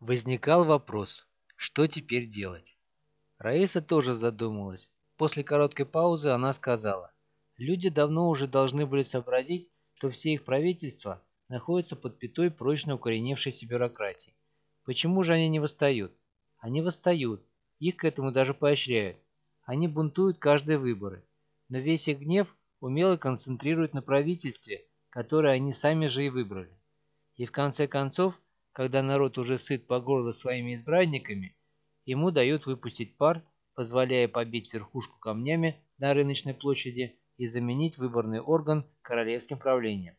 Возникал вопрос, что теперь делать? Раиса тоже задумалась. После короткой паузы она сказала, люди давно уже должны были сообразить, что все их правительства находятся под пятой прочно укоренившейся бюрократии. Почему же они не восстают? Они восстают, их к этому даже поощряют. Они бунтуют каждые выборы. Но весь их гнев умело концентрируют на правительстве, которое они сами же и выбрали. И в конце концов, когда народ уже сыт по горло своими избранниками, ему дают выпустить пар, позволяя побить верхушку камнями на рыночной площади и заменить выборный орган королевским правлением.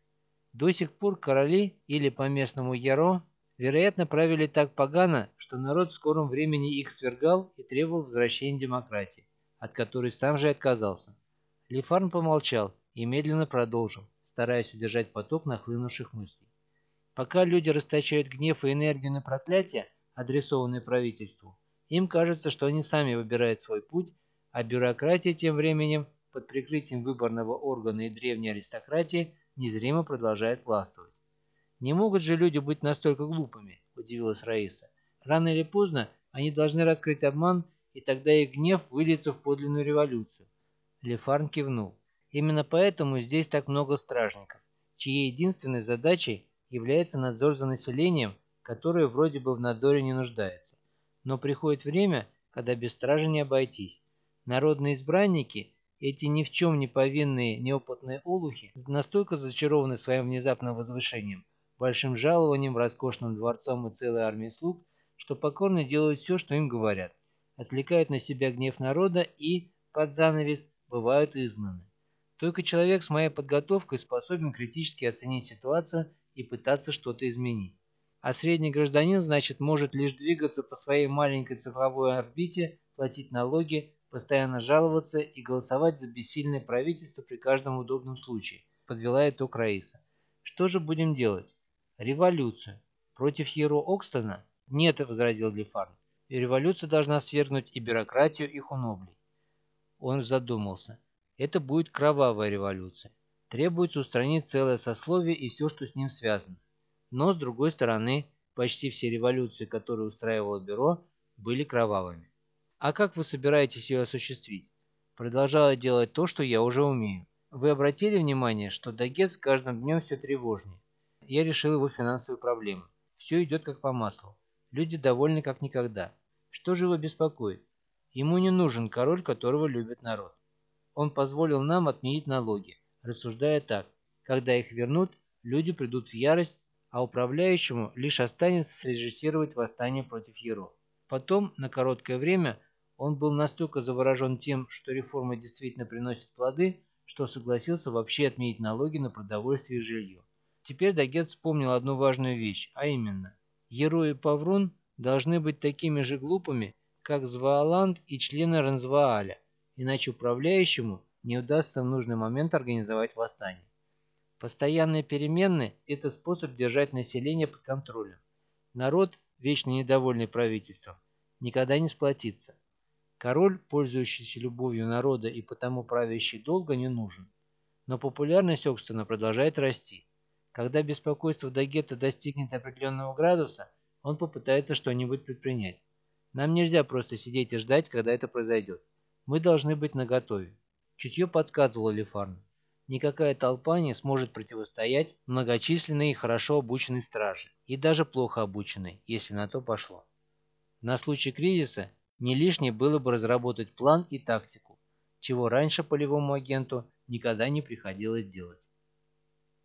До сих пор короли, или по-местному яро, вероятно, правили так погано, что народ в скором времени их свергал и требовал возвращения демократии, от которой сам же отказался. Лефарн помолчал и медленно продолжил, стараясь удержать поток нахлынувших мыслей. Пока люди расточают гнев и энергию на проклятия, адресованные правительству, им кажется, что они сами выбирают свой путь, а бюрократия тем временем, под прикрытием выборного органа и древней аристократии, незримо продолжает властвовать. «Не могут же люди быть настолько глупыми», – удивилась Раиса. «Рано или поздно они должны раскрыть обман, и тогда их гнев выльется в подлинную революцию». Лефарн кивнул. «Именно поэтому здесь так много стражников, чьей единственной задачей является надзор за населением, которое вроде бы в надзоре не нуждается. Но приходит время, когда без стражи не обойтись. Народные избранники, эти ни в чем не повинные неопытные олухи, настолько зачарованы своим внезапным возвышением, большим жалованием, роскошным дворцом и целой армией слуг, что покорно делают все, что им говорят, отвлекают на себя гнев народа и, под занавес, бывают изгнаны. Только человек с моей подготовкой способен критически оценить ситуацию и пытаться что-то изменить. А средний гражданин, значит, может лишь двигаться по своей маленькой цифровой орбите, платить налоги, постоянно жаловаться и голосовать за бессильное правительство при каждом удобном случае, подвела итог Раиса. Что же будем делать? Революцию. Против Еро Окстона? Нет, возразил Лефарн. Революция должна свергнуть и бюрократию, и хуноблей. Он задумался. Это будет кровавая революция. Требуется устранить целое сословие и все, что с ним связано. Но, с другой стороны, почти все революции, которые устраивало бюро, были кровавыми. А как вы собираетесь ее осуществить? Продолжаю делать то, что я уже умею. Вы обратили внимание, что Дагет с каждым днем все тревожнее? Я решил его финансовую проблему. Все идет как по маслу. Люди довольны как никогда. Что же его беспокоит? Ему не нужен король, которого любит народ. Он позволил нам отменить налоги, рассуждая так. Когда их вернут, люди придут в ярость, а управляющему лишь останется срежиссировать восстание против Еро. Потом, на короткое время, он был настолько заворожен тем, что реформа действительно приносит плоды, что согласился вообще отменить налоги на продовольствие и жилье. Теперь Дагет вспомнил одну важную вещь, а именно, Еро и Паврун должны быть такими же глупыми, как Звааланд и члены Ранзвааля, иначе управляющему не удастся в нужный момент организовать восстание. Постоянные перемены – это способ держать население под контролем. Народ, вечно недовольный правительством, никогда не сплотится. Король, пользующийся любовью народа и потому правящий долго, не нужен. Но популярность Окстона продолжает расти. Когда беспокойство Дагета достигнет определенного градуса, он попытается что-нибудь предпринять. Нам нельзя просто сидеть и ждать, когда это произойдет. Мы должны быть наготове. Чутье подсказывало Лефарну. Никакая толпа не сможет противостоять многочисленной и хорошо обученной страже, и даже плохо обученной, если на то пошло. На случай кризиса не лишнее было бы разработать план и тактику, чего раньше полевому агенту никогда не приходилось делать.